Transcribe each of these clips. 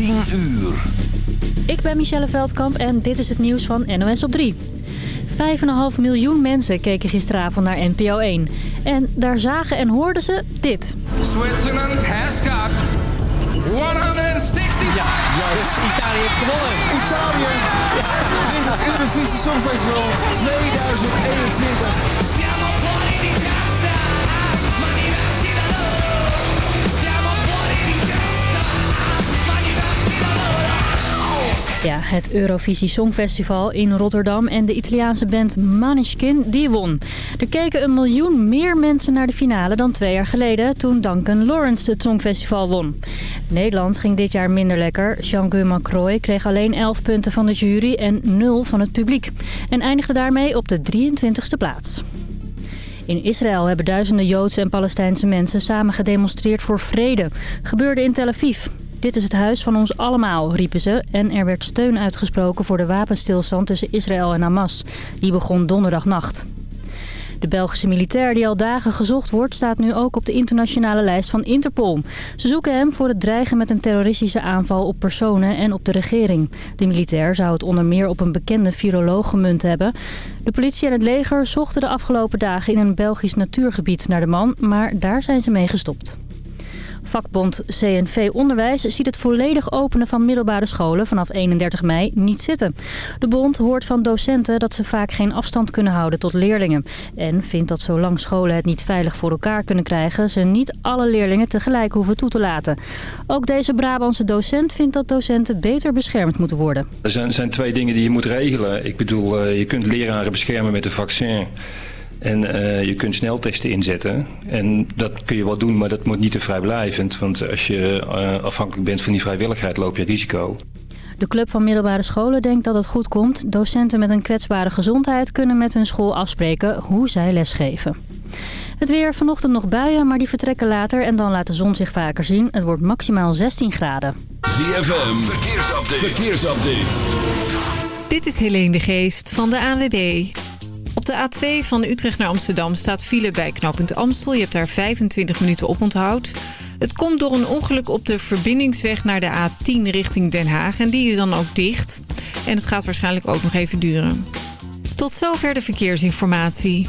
10 uur. Ik ben Michelle Veldkamp en dit is het nieuws van NOS op 3. 5,5 miljoen mensen keken gisteravond naar NPO 1. En daar zagen en hoorden ze dit. Switzerland has got 160. Ja, juist. Italië heeft gewonnen. Italië wint het Eurovisie Songfestival 2021. Ja, het Eurovisie Songfestival in Rotterdam en de Italiaanse band Maneskin, die won. Er keken een miljoen meer mensen naar de finale dan twee jaar geleden... toen Duncan Lawrence het Songfestival won. Nederland ging dit jaar minder lekker. Jean-Guy Macroy kreeg alleen 11 punten van de jury en 0 van het publiek. En eindigde daarmee op de 23e plaats. In Israël hebben duizenden Joodse en Palestijnse mensen samen gedemonstreerd voor vrede. Gebeurde in Tel Aviv. Dit is het huis van ons allemaal, riepen ze. En er werd steun uitgesproken voor de wapenstilstand tussen Israël en Hamas. Die begon donderdagnacht. De Belgische militair die al dagen gezocht wordt... staat nu ook op de internationale lijst van Interpol. Ze zoeken hem voor het dreigen met een terroristische aanval op personen en op de regering. De militair zou het onder meer op een bekende viroloog gemunt hebben. De politie en het leger zochten de afgelopen dagen in een Belgisch natuurgebied naar de man... maar daar zijn ze mee gestopt. Vakbond CNV Onderwijs ziet het volledig openen van middelbare scholen vanaf 31 mei niet zitten. De bond hoort van docenten dat ze vaak geen afstand kunnen houden tot leerlingen. En vindt dat zolang scholen het niet veilig voor elkaar kunnen krijgen... ze niet alle leerlingen tegelijk hoeven toe te laten. Ook deze Brabantse docent vindt dat docenten beter beschermd moeten worden. Er zijn, zijn twee dingen die je moet regelen. Ik bedoel, eh, je kunt leraren beschermen met een vaccin... En eh, je kunt sneltesten inzetten. En dat kun je wel doen, maar dat moet niet te vrijblijvend. Want als je eh, afhankelijk bent van die vrijwilligheid, loop je risico. De Club van Middelbare Scholen denkt dat het goed komt. Docenten met een kwetsbare gezondheid kunnen met hun school afspreken hoe zij lesgeven. Het weer vanochtend nog buien, maar die vertrekken later en dan laat de zon zich vaker zien. Het wordt maximaal 16 graden. ZFM, verkeersupdate. verkeersupdate. Dit is Helene de Geest van de ANWB. Op de A2 van Utrecht naar Amsterdam staat file bij knooppunt Amstel. Je hebt daar 25 minuten op onthoud. Het komt door een ongeluk op de verbindingsweg naar de A10 richting Den Haag. En die is dan ook dicht. En het gaat waarschijnlijk ook nog even duren. Tot zover de verkeersinformatie.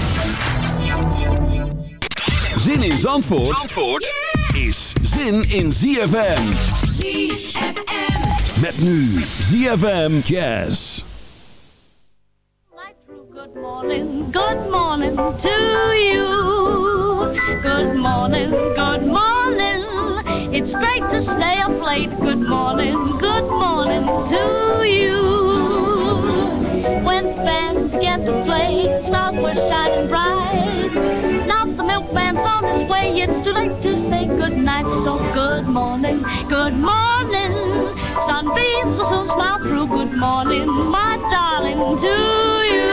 Zin in Zandvoort, Zandvoort is zin in ZFM. ZFM. Met nu ZFM Jazz. Good morning, good morning to you. Good morning, good morning. It's great to stay up late. Good morning, good morning to you. When band began to play, stars were shining bright. Milkman's on his way. It's too late to say good night. So good morning, good morning. Sunbeams will soon smile through. Good morning, my darling, to you.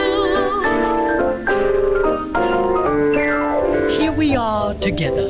Here we are together,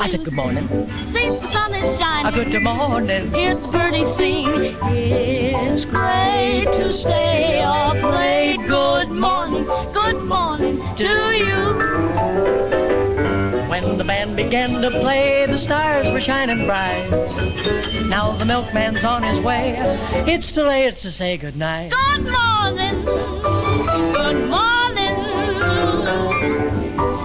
I said good morning, See the sun is shining. a good morning. Hear the birdies sing. It's great to stay up late. Good morning, good morning to you. When the band began to play, the stars were shining bright. Now the milkman's on his way. It's too late to say goodnight. Good morning, good morning.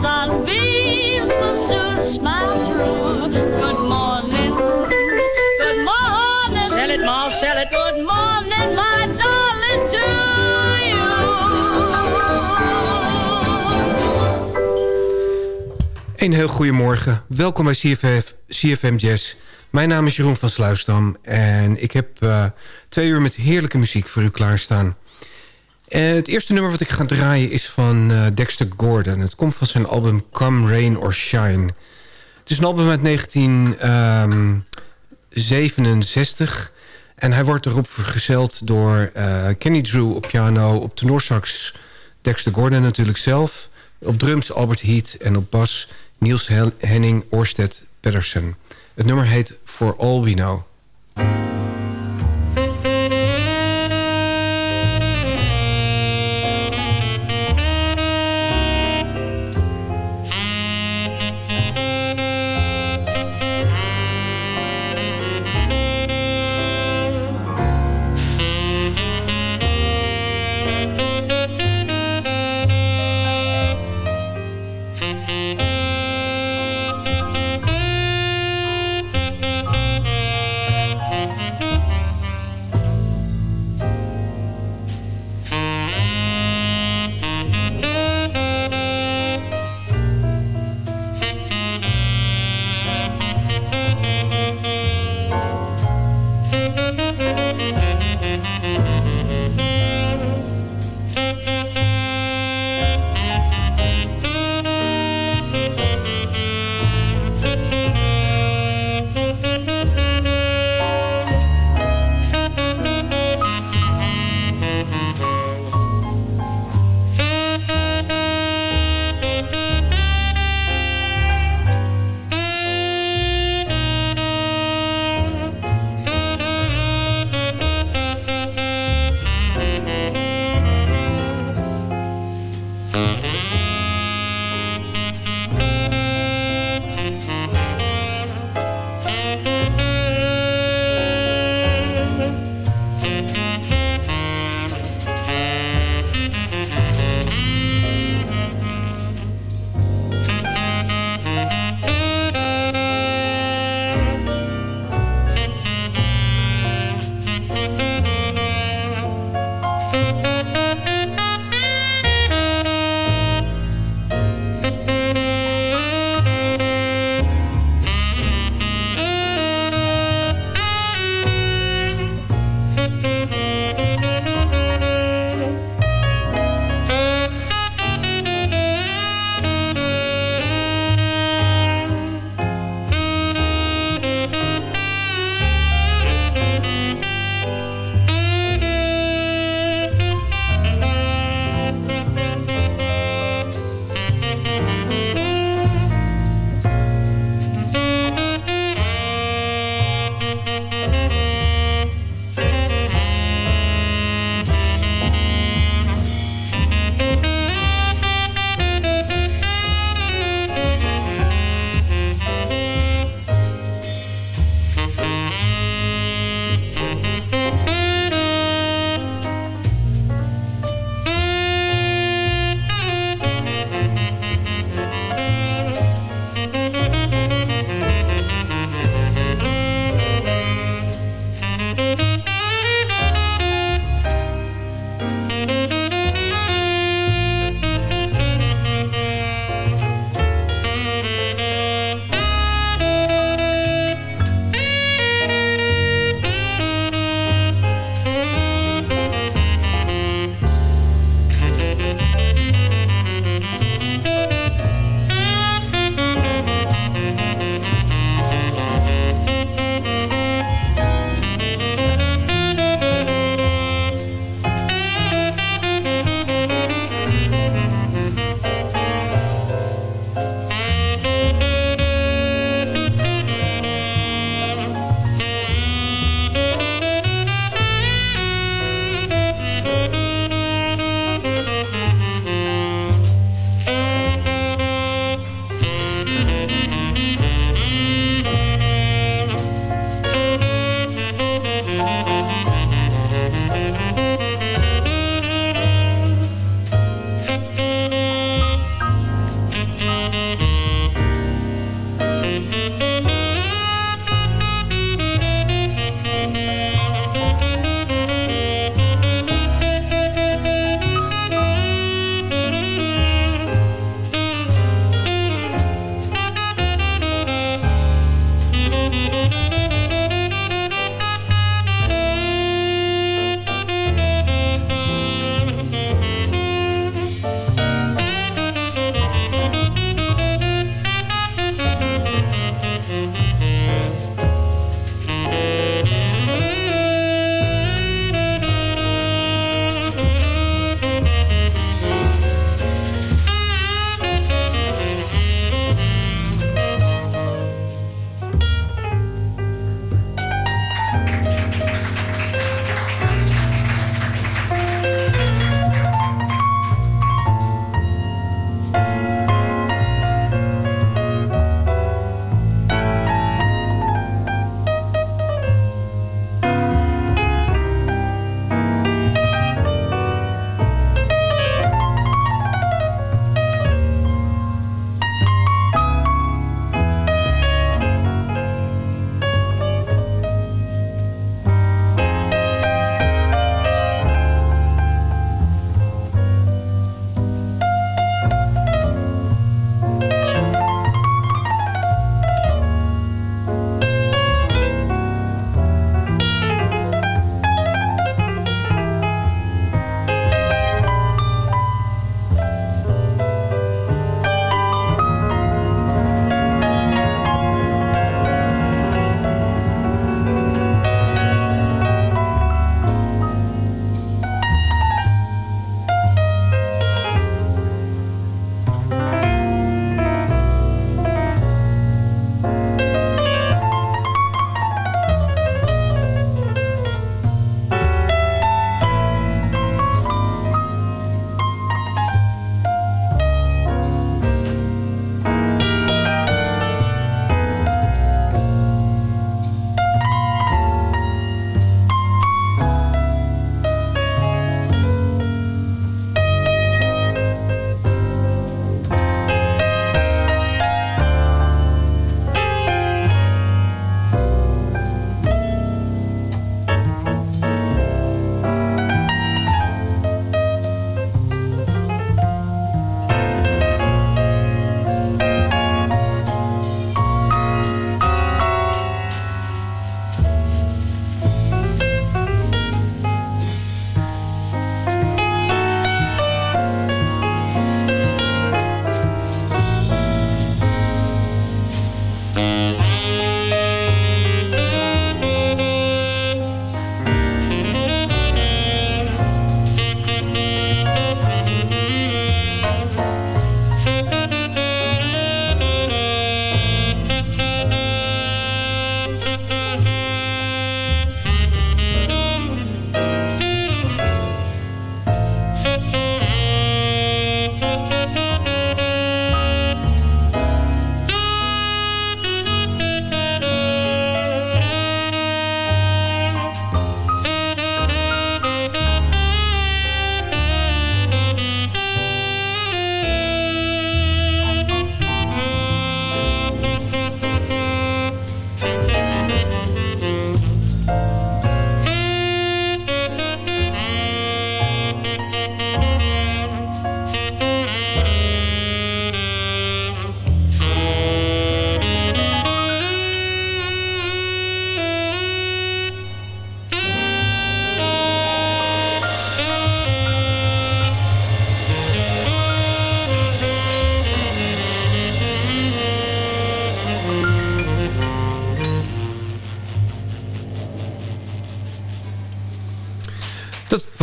Sunbeams will soon smile through. Good morning, sell it. Good morning, my darling, to you. Een heel goede morgen. Welkom bij CFM, CFM Jazz. Mijn naam is Jeroen van Sluisdam en ik heb eh, twee uur met heerlijke muziek voor u klaarstaan. Het eerste nummer wat ik ga draaien is van eh, Dexter Gordon. Het komt van zijn album Come Rain or Shine. Het is een album uit 1967 en hij wordt erop vergezeld door eh, Kenny Drew op piano, op tenorsax Dexter Gordon natuurlijk zelf, op drums Albert Heat en op bas Niels Henning Orsted Pedersen. Het nummer heet For All We Know.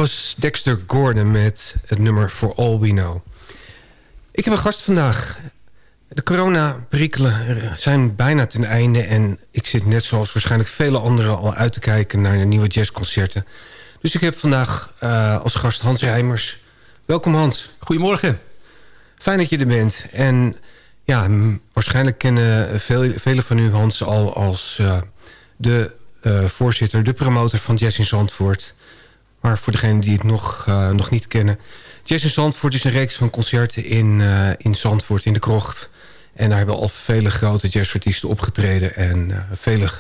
Was Dexter Gordon met het nummer For All We Know. Ik heb een gast vandaag. De coronaperikelen zijn bijna ten einde... en ik zit net zoals waarschijnlijk vele anderen al uit te kijken... naar de nieuwe jazzconcerten. Dus ik heb vandaag uh, als gast Hans Rijmers. Welkom Hans. Goedemorgen. Fijn dat je er bent. En ja, waarschijnlijk kennen veel, velen van u Hans al als uh, de uh, voorzitter... de promotor van Jazz in Zandvoort... Maar voor degenen die het nog, uh, nog niet kennen... Jazz in Zandvoort is een reeks van concerten in, uh, in Zandvoort, in de krocht. En daar hebben al vele grote jazzartiesten opgetreden... en uh, vele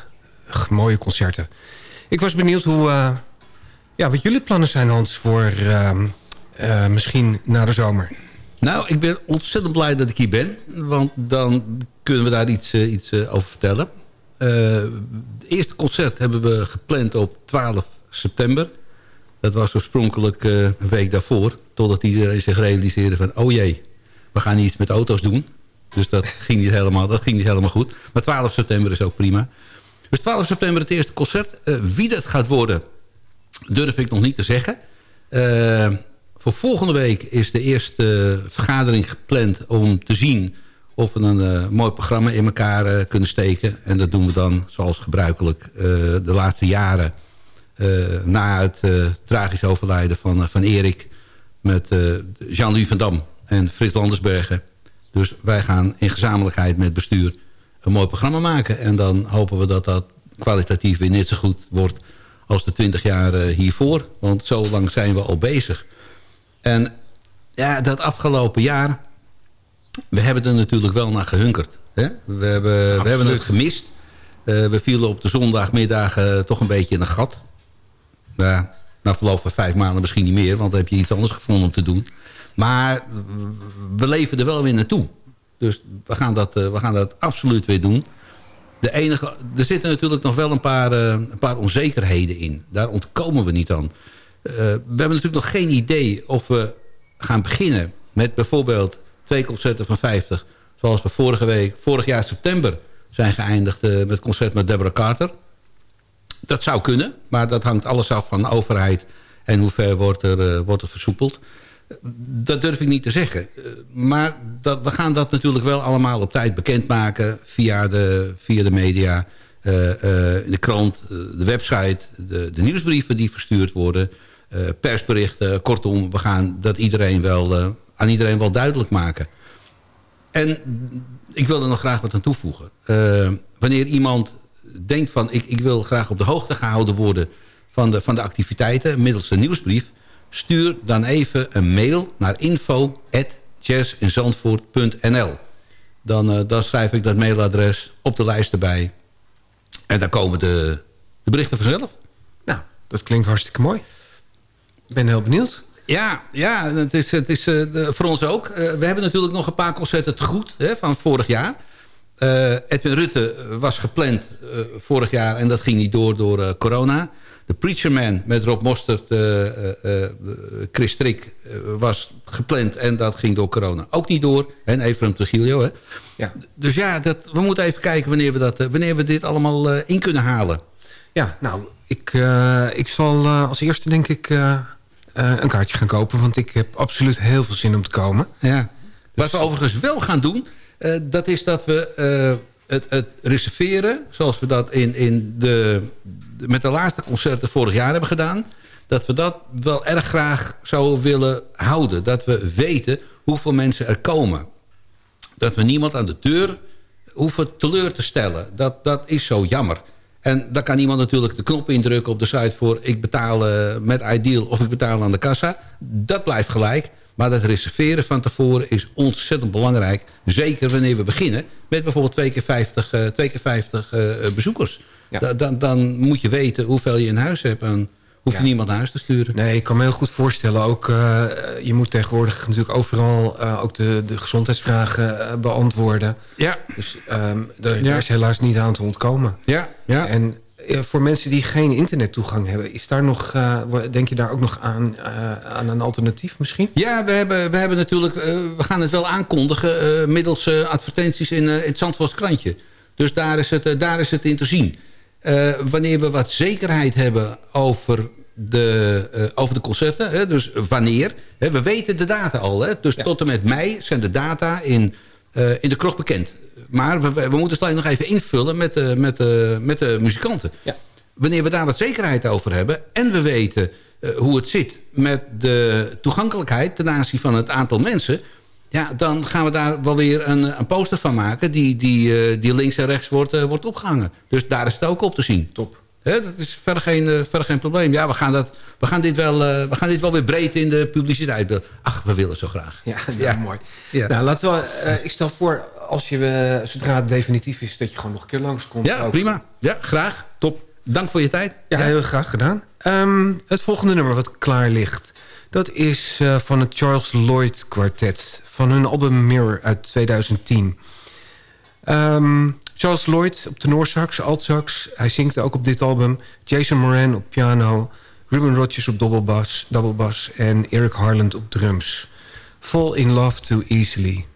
mooie concerten. Ik was benieuwd hoe, ja, wat jullie plannen zijn, Hans... voor misschien na de zomer. Nou, ik ben ontzettend blij dat ik hier ben. Want dan kunnen we daar iets, iets over vertellen. het eerste concert hebben we gepland op 12 september... Dat was oorspronkelijk uh, een week daarvoor. Totdat iedereen zich realiseerde van... oh jee, we gaan iets met auto's doen. Dus dat ging niet helemaal, dat ging niet helemaal goed. Maar 12 september is ook prima. Dus 12 september het eerste concert. Uh, wie dat gaat worden, durf ik nog niet te zeggen. Uh, voor volgende week is de eerste vergadering gepland... om te zien of we een mooi programma in elkaar kunnen steken. En dat doen we dan zoals gebruikelijk de laatste jaren... Uh, na het uh, tragisch overlijden van, uh, van Erik... met Jean-Louis van Dam en Frits Landersbergen. Dus wij gaan in gezamenlijkheid met bestuur een mooi programma maken. En dan hopen we dat dat kwalitatief weer net zo goed wordt... als de twintig jaar hiervoor. Want zo lang zijn we al bezig. En ja, dat afgelopen jaar... we hebben er natuurlijk wel naar gehunkerd. Hè? We, hebben, we hebben het gemist. we vielen op de zondagmiddag toch een beetje in een gat nou, na verloop van vijf maanden misschien niet meer. Want dan heb je iets anders gevonden om te doen. Maar we leven er wel weer naartoe. Dus we gaan dat, uh, we gaan dat absoluut weer doen. De enige, er zitten natuurlijk nog wel een paar, uh, een paar onzekerheden in. Daar ontkomen we niet aan. Uh, we hebben natuurlijk nog geen idee of we gaan beginnen met bijvoorbeeld twee concerten van 50. Zoals we vorige week, vorig jaar september zijn geëindigd met concert met Deborah Carter. Dat zou kunnen, maar dat hangt alles af van de overheid... en hoe ver wordt er, uh, wordt er versoepeld. Dat durf ik niet te zeggen. Uh, maar dat, we gaan dat natuurlijk wel allemaal op tijd bekendmaken... via de, via de media, uh, de krant, de website... De, de, nieuwsbrieven die verstuurd worden... persberichten, kortom, we gaan dat iedereen wel, aan iedereen wel duidelijk maken. En ik wil er nog graag wat aan toevoegen. wanneer iemand denkt van ik, ik wil graag op de hoogte gehouden worden van de, van de activiteiten middels een nieuwsbrief, stuur dan even een mail naar info.jazzinzandvoort.nl. Dan, uh, dan schrijf ik dat mailadres op de lijst erbij. En dan komen de, de berichten vanzelf. Nou, dat klinkt hartstikke mooi. Ik ben heel benieuwd. Ja, ja het is, het is uh, voor ons ook. Uh, we hebben natuurlijk nog een paar concerten te goed hè, van vorig jaar. Uh, Edwin Rutte was gepland uh, vorig jaar en dat ging niet door door uh, corona. De Preacher Man met Rob Mostert, Chris Strik was gepland en dat ging door corona ook niet door. En Efraim Trujillo. Hè. Ja. Dus ja, dat, we moeten even kijken wanneer we, dat, wanneer we dit allemaal in kunnen halen. Ja, nou, ik, ik zal als eerste denk ik een kaartje gaan kopen. Want ik heb absoluut heel veel zin om te komen. Ja. Dus... Wat we overigens wel gaan doen dat is dat we uh, het, het, reserveren... zoals we dat in, in de, met de laatste concerten vorig jaar hebben gedaan... dat we dat wel erg graag zouden willen houden. Dat we weten hoeveel mensen er komen. Dat we niemand aan de deur hoeven teleur te stellen. Dat, dat is zo jammer. En dan kan iemand natuurlijk de knop indrukken op de site voor... ik betaal uh, met Ideal of ik betaal aan de kassa. Dat blijft gelijk. Maar dat reserveren van tevoren is ontzettend belangrijk. Zeker wanneer we beginnen met bijvoorbeeld twee keer 50, uh, twee keer 50 uh, bezoekers. Ja. Da dan, dan, moet je weten hoeveel je in huis hebt. En hoef je ja. niemand naar huis te sturen. Nee, ik kan me heel goed voorstellen. Ook, uh, je moet tegenwoordig natuurlijk overal ook de, de gezondheidsvragen beantwoorden. Ja. Dus um, daar ja. is helaas niet aan te ontkomen. Ja, ja. En voor mensen die geen internettoegang hebben... Is daar nog, uh, denk je daar ook nog aan, uh, aan een alternatief misschien? Ja, we hebben, we hebben natuurlijk... Uh, we gaan het wel aankondigen middels advertenties in, het Zandvoorts krantje. Dus daar is het, daar is het in te zien. wanneer we wat zekerheid hebben over de, eh, over de concerten. Hè, dus wanneer. Hè, we weten de data al. Hè, dus tot en met mei zijn de data in, eh, in de krocht bekend. Maar we, we moeten het alleen nog even invullen met, de met, de met de muzikanten. Wanneer we daar wat zekerheid over hebben... en we weten eh, hoe het zit met de toegankelijkheid... ten aanzien van het aantal mensen... Ja, dan gaan we daar wel weer een, een poster van maken... die, die, eh, die links en rechts wordt, eh, wordt opgehangen. Dus daar is het ook op te zien. Top. Dat is verder geen, eh, verder geen probleem. Ja, we gaan, dat, we, gaan dit wel, eh, we gaan dit wel weer breed in de publiciteit. Ach, we willen zo graag. Ja, ja. mooi. Nou, laten we, eh, ik stel voor, als je, eh, zodra het definitief is... dat je gewoon nog een keer langskomt. Ja, ook. prima. Ja, graag. Top. Dank voor je tijd. Ja, heel graag gedaan. Ehm, het volgende nummer wat klaar ligt... dat is eh, van het Charles Lloyd Quartet... van hun album Mirror uit 2010. Ehm, Charles Lloyd op tenorsax, altsax. Hij zingt ook op dit album. Jason Moran op piano. Ruben Rodgers op dobbelbas, doublebass en Eric Harland op drums. Fall in Love Too Easily.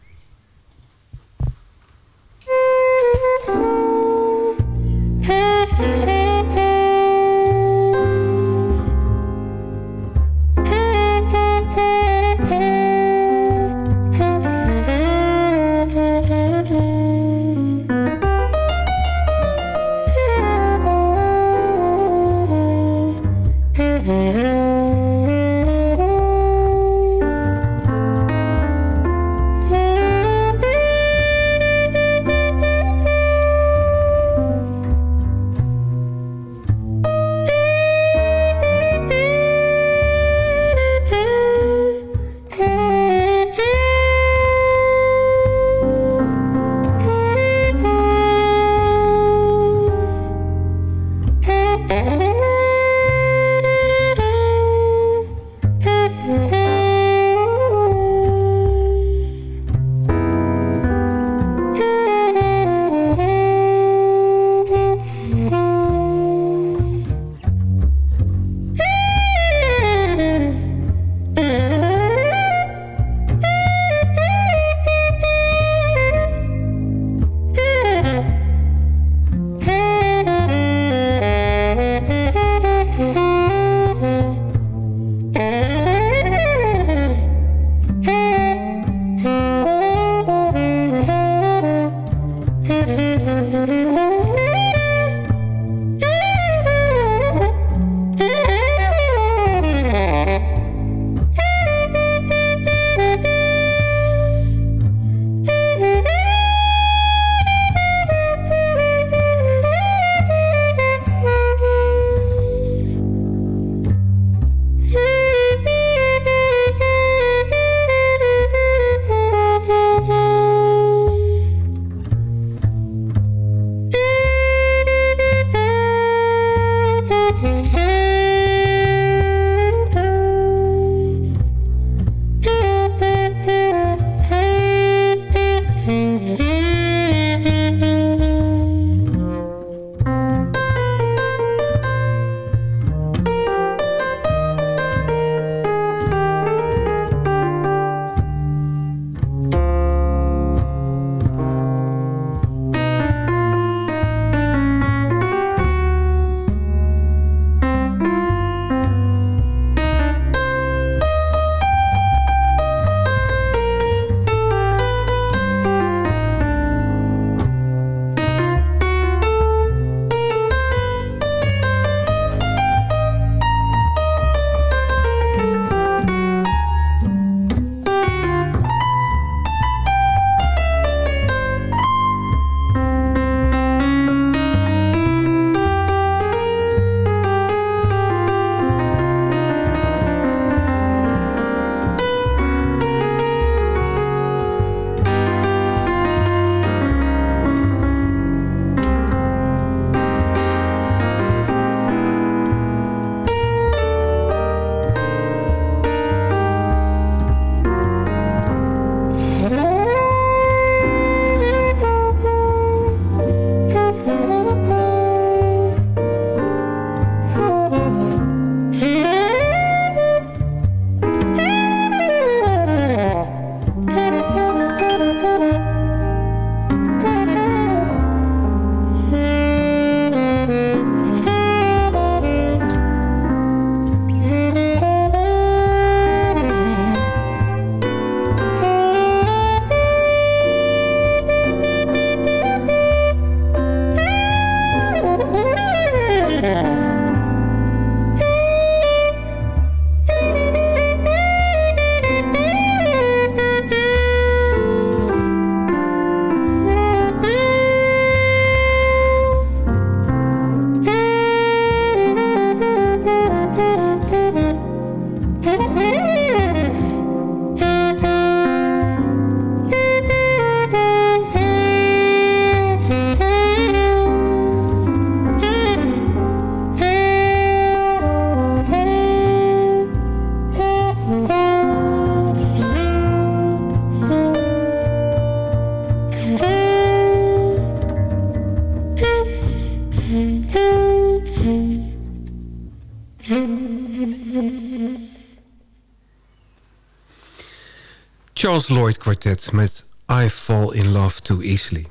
Lloyd Quartet met I Fall In Love Too Easily.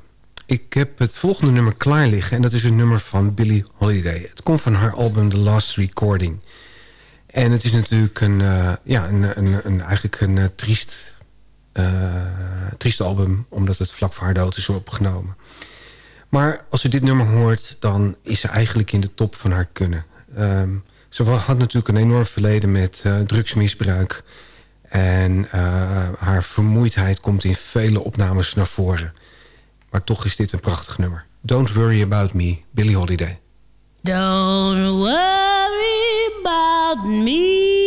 Ik heb het volgende nummer klaar liggen en dat is een nummer van Billie Holiday. Het komt van haar album The Last Recording. En het is natuurlijk een, uh, ja, een, een, een, eigenlijk een uh, triest, uh, triest album... omdat het vlak voor haar dood is opgenomen. Maar als ze dit nummer hoort, dan is ze eigenlijk in de top van haar kunnen. Um, ze had natuurlijk een enorm verleden met drugsmisbruik... En uh, haar vermoeidheid komt in vele opnames naar voren. Maar toch is dit een prachtig nummer. Don't Worry About Me, Billie Holiday. Don't worry about me.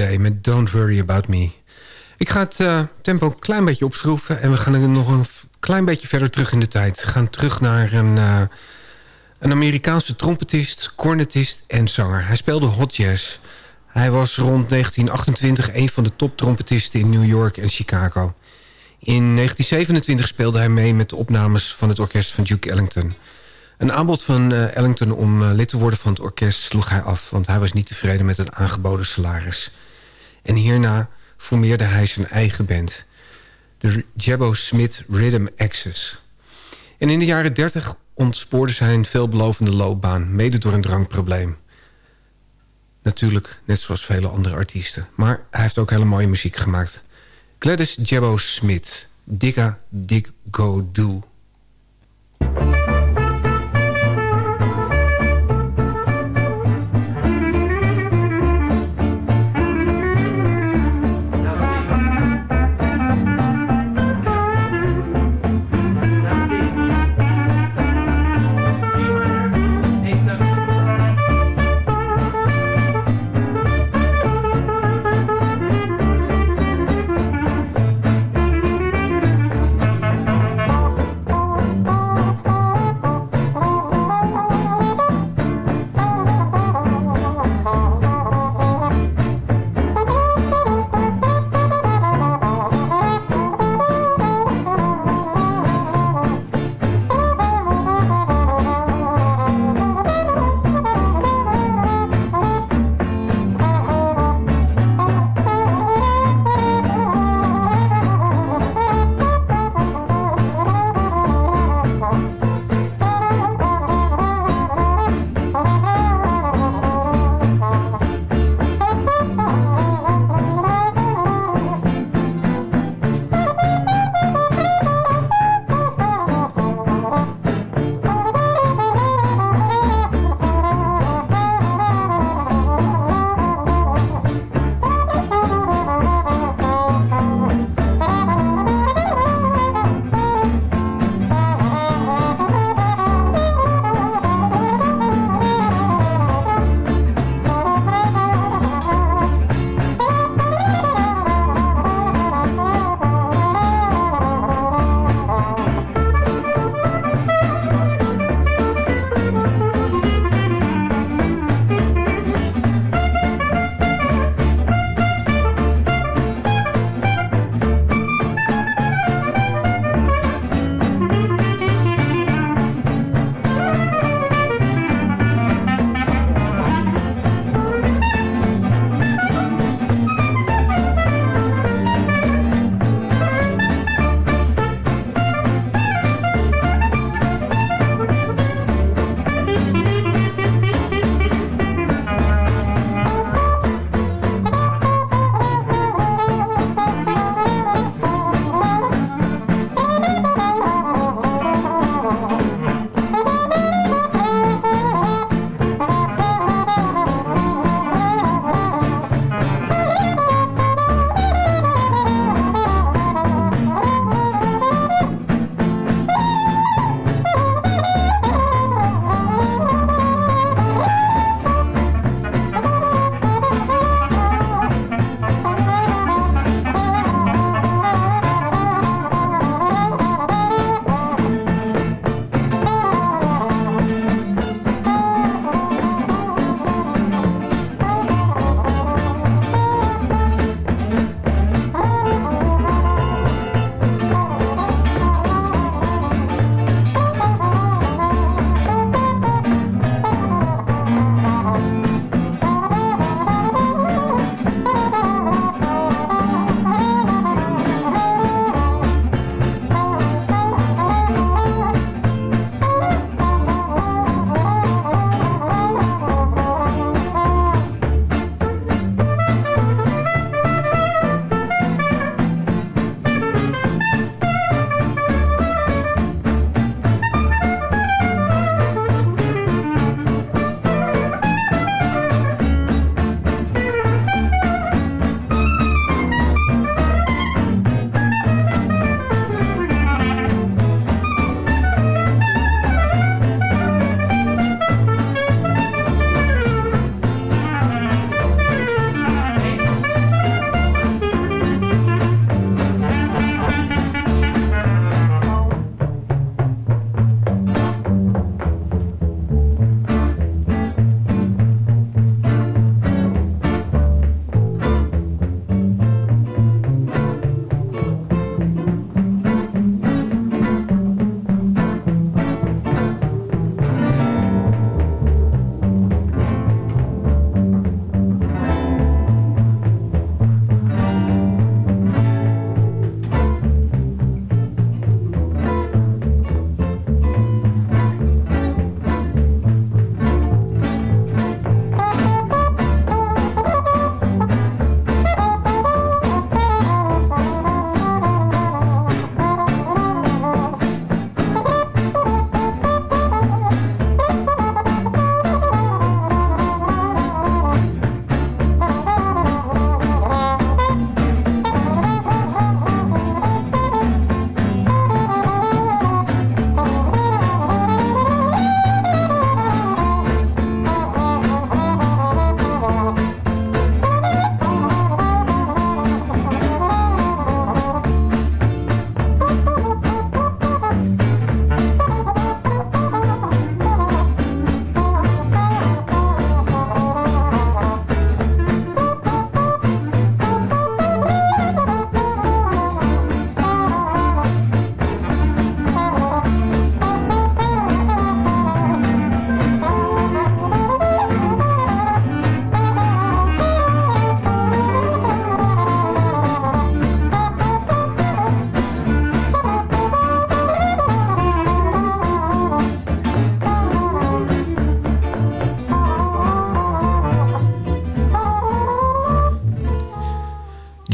Met Don't Worry About Me. Ik ga het uh, tempo een klein beetje opschroeven... en we gaan nog een klein beetje verder terug in de tijd. We gaan terug naar een, uh, een Amerikaanse trompetist, cornetist en zanger. Hij speelde hot jazz. Hij was rond 1928 een van de toptrompetisten in New York en Chicago. In 1927 speelde hij mee met de opnames van het orkest van Duke Ellington... Een aanbod van uh, Ellington om lid te worden van het orkest sloeg hij af... want hij was niet tevreden met het aangeboden salaris. En hierna formeerde hij zijn eigen band. De Jabbo Smith Rhythm Access. En in de jaren 30 ontspoorde zij een veelbelovende loopbaan... mede door een drankprobleem. Natuurlijk, net zoals vele andere artiesten. Maar hij heeft ook hele mooie muziek gemaakt. Gladys Jabbo Smith. Digga Dig Go Do.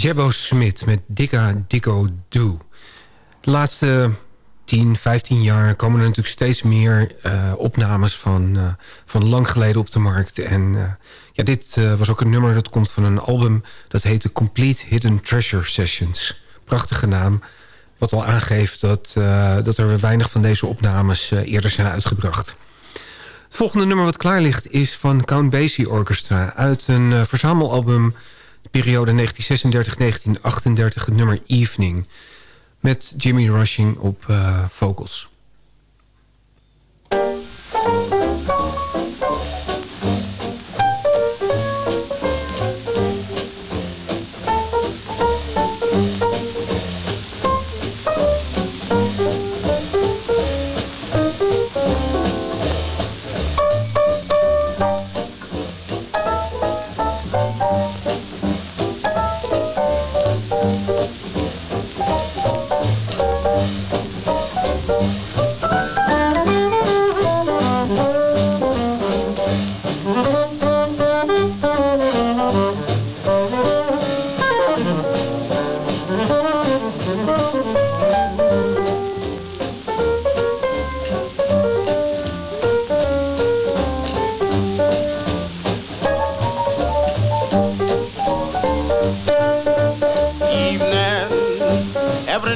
Jabbo Smith met Dicka Dicko Do. De laatste 10, 15 jaar komen er natuurlijk steeds meer uh, opnames van, uh, van lang geleden op de markt. En uh, ja, dit was ook een nummer dat komt van een album dat heette Complete Hidden Treasure Sessions. Prachtige naam, wat al aangeeft dat, dat er weinig van deze opnames eerder zijn uitgebracht. Het volgende nummer wat klaar ligt is van Count Basie Orchestra... uit een verzamelalbum periode 1936-1938, het nummer Evening... met Jimmy Rushing op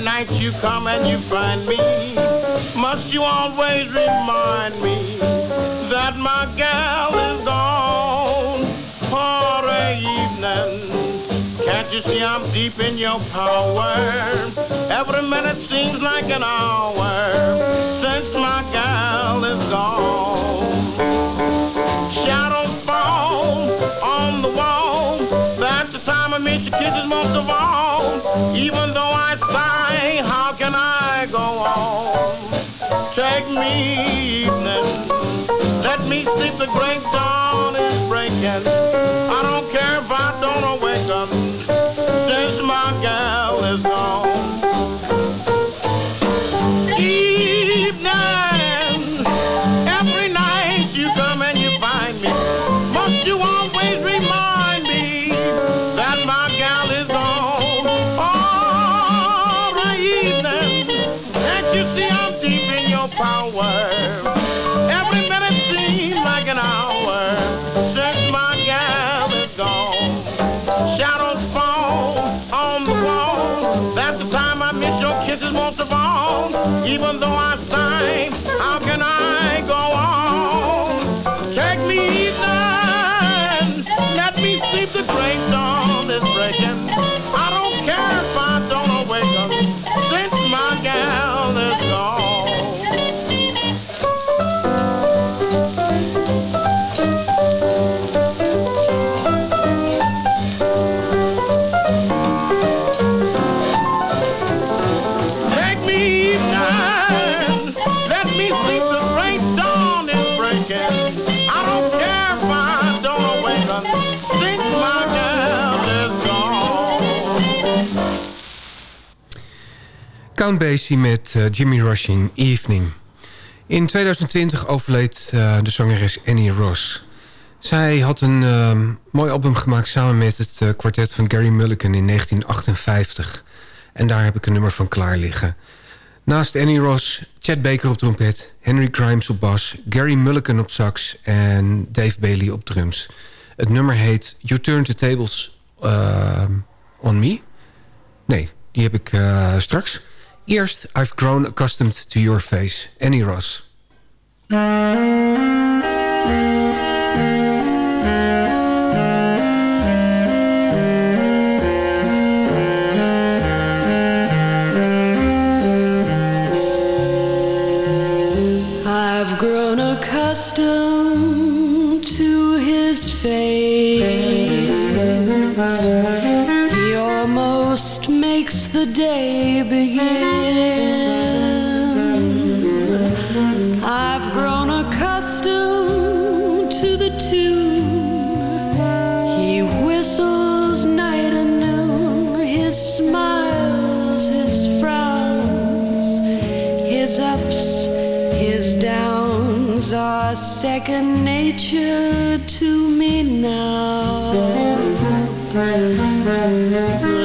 uh, you come and you find me, must you always remind me that my gal is gone for a evening. Can't you see I'm deep in your power? Every minute seems like an hour since my gal is gone. I miss your kisses most of all. Even though I sigh, how can I go on? Take me evening. Let me sleep, the great dawn is breaking. I don't care if I don't awaken since my gal is gone. Count Basie met uh, Jimmy Rushing, Evening. In 2020 overleed uh, de zangeres Annie Ross. Zij had een uh, mooi album gemaakt samen met het uh, kwartet van Gary Mulligan in 1958. En daar heb ik een nummer van klaar liggen. Naast Annie Ross, Chad Baker op trompet, Henry Grimes op bas... Gary Mulligan op sax en Dave Bailey op drums. Het nummer heet You Turn the Tables on Me. Nee, die heb ik straks. Eerst I've Grown Accustomed to Your Face, Annie Ross. I've grown accustomed to his face. He almost makes the day begin. Second nature to me now.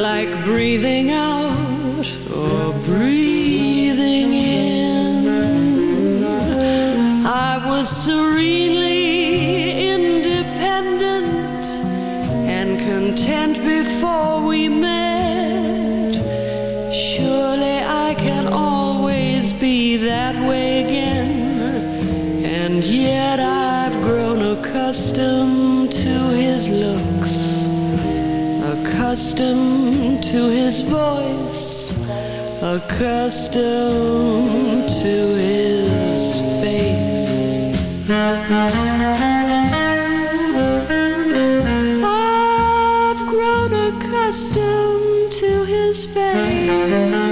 like breathing out or breathing in. I was serenely independent and content before we met. Accustomed to his voice, accustomed to his face. I've grown accustomed to his face.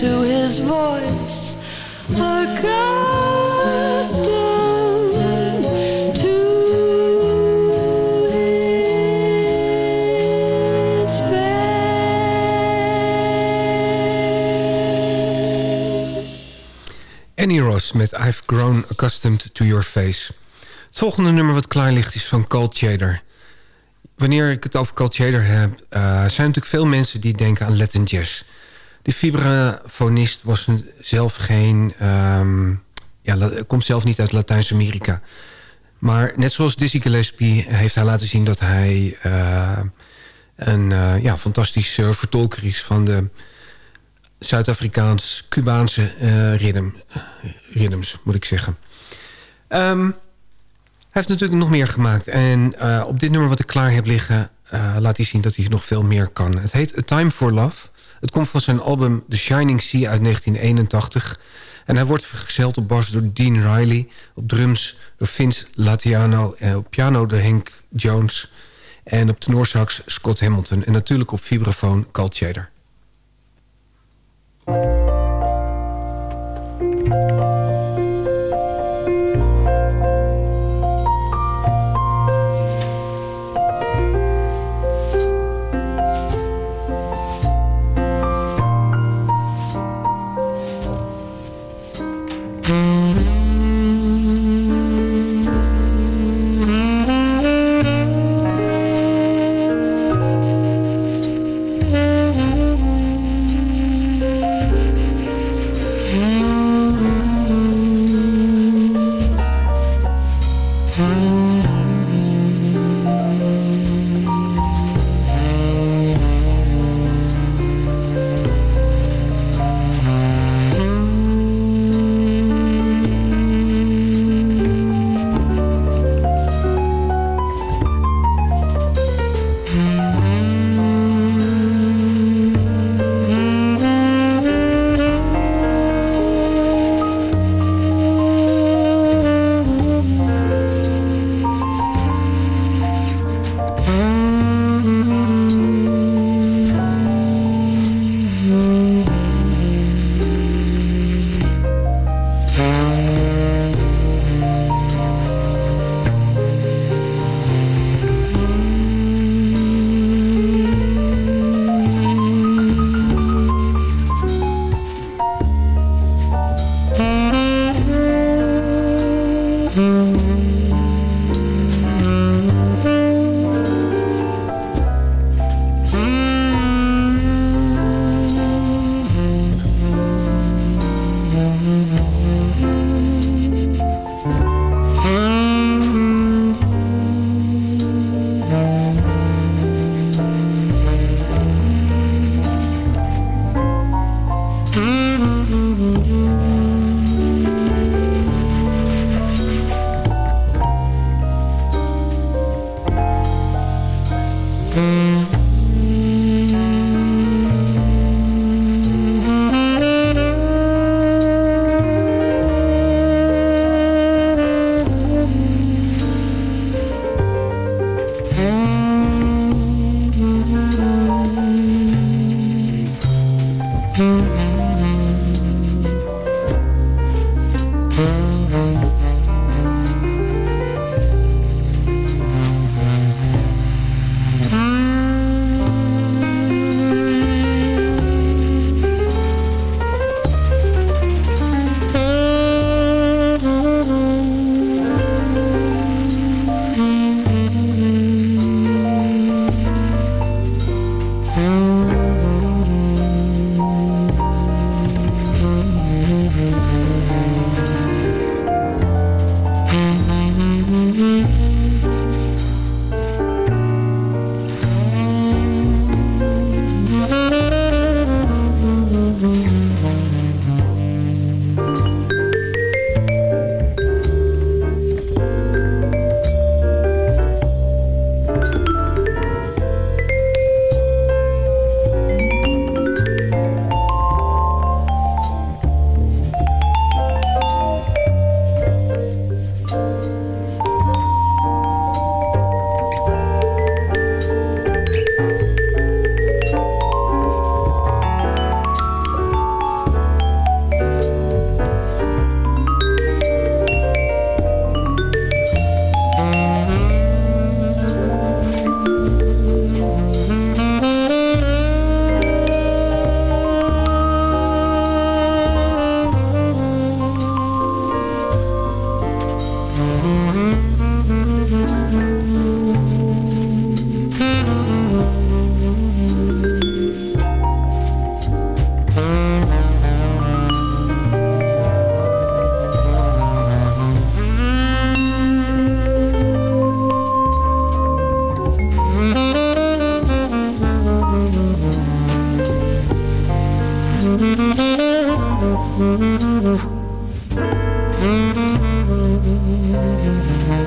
To his voice, accustomed to his face. Annie Ross met I've Grown Accustomed to Your Face. Het volgende nummer wat klaar ligt is van Cold Shader. Wanneer ik het over Cold Shader heb... eh, zijn natuurlijk veel mensen die denken aan Latin Jazz. De vibrafonist was zelf geen... ehm, ja, komt zelf niet uit Latijns-Amerika. Maar net zoals Dizzy Gillespie heeft hij laten zien... dat hij eh, een eh, ja, fantastisch eh, vertolker is van de... Zuid-Afrikaans-Cubaanse eh rhythm, rhythms, moet ik zeggen. Ehm, hij heeft natuurlijk nog meer gemaakt. En eh, op dit nummer wat ik klaar heb liggen... eh, laat hij zien dat hij nog veel meer kan. Het heet A Time for Love. Het komt van zijn album The Shining Sea uit 1981. En hij wordt vergezeld op bas door Dean Riley... op drums door Vince Latiano... en op piano door Henk Jones... en op tenorsax Scott Hamilton... en natuurlijk op vibrafoon Cold Shader. Mm-hmm.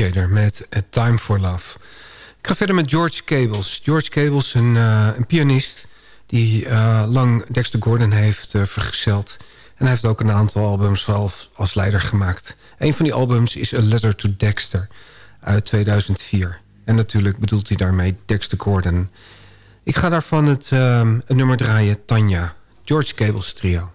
Shader met A Time for Love. Ik ga verder met George Cables. George Cables, een, uh, een pianist die uh, lang Dexter Gordon heeft uh, vergezeld. En hij heeft ook een aantal albums zelf als leider gemaakt. Een van die albums is A Letter to Dexter uit 2004. En natuurlijk bedoelt hij daarmee Dexter Gordon. Ik ga daarvan het, het nummer draaien, Tanya. George Cables Trio.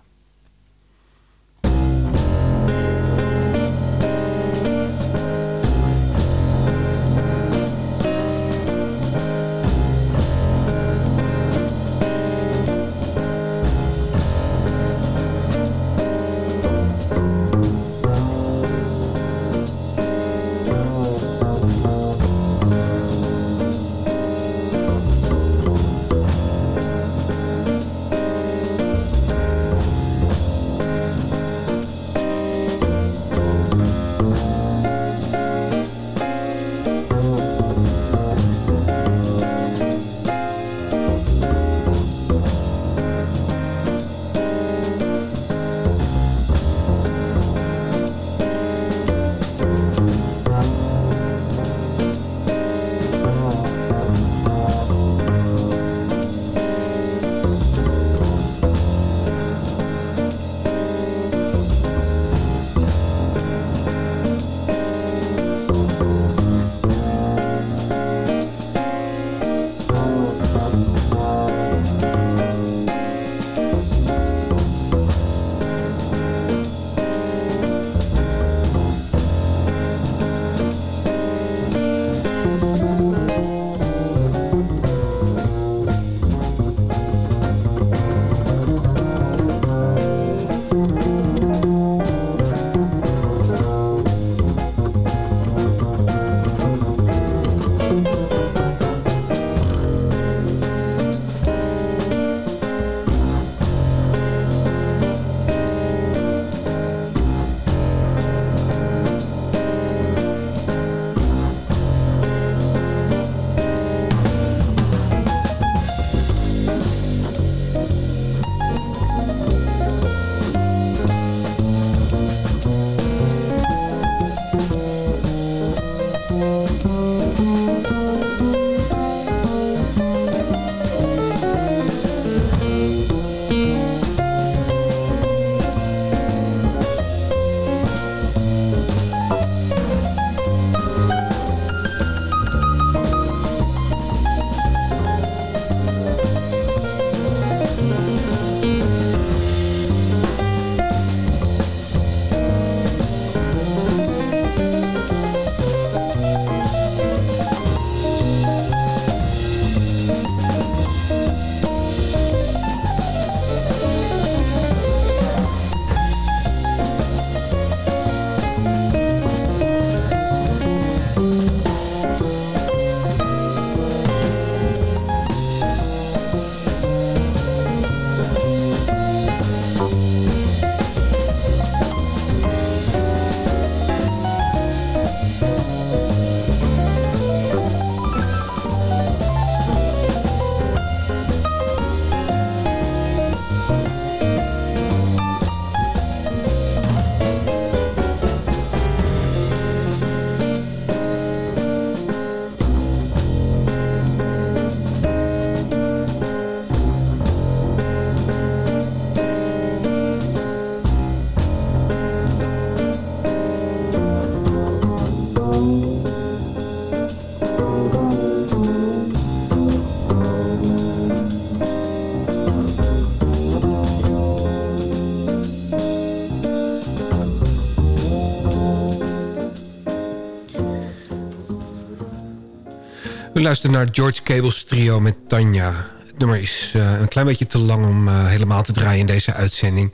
Luistert naar George Cable's trio met Tanja. Het nummer is uh, een klein beetje te lang om uh, helemaal te draaien in deze uitzending.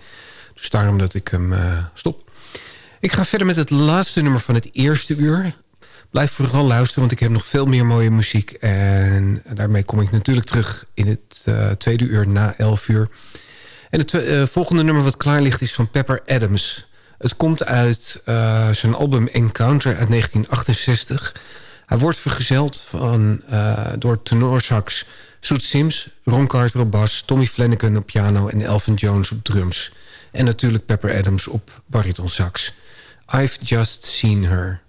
Dus daarom dat ik hem uh, stop. Ik ga verder met het laatste nummer van het eerste uur. Blijf vooral luisteren, want ik heb nog veel meer mooie muziek. En daarmee kom ik natuurlijk terug in het tweede uur na 11 uur. En het volgende nummer wat klaar ligt is van Pepper Adams. Het komt uit zijn album Encounter uit 1968... Hij wordt vergezeld van, uh, door tenorsax Soet Sims, Ron Carter op bas... Tommy Flanagan op piano en Elvin Jones op drums. En natuurlijk Pepper Adams op baritonsax. I've just seen her.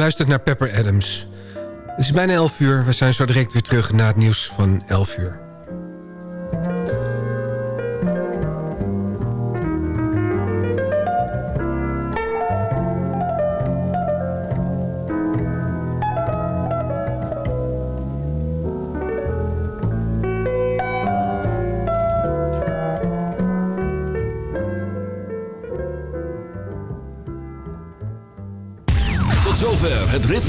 Luistert naar Pepper Adams. Het is bijna 11 uur. We zijn zo direct weer terug na het nieuws van 11 uur.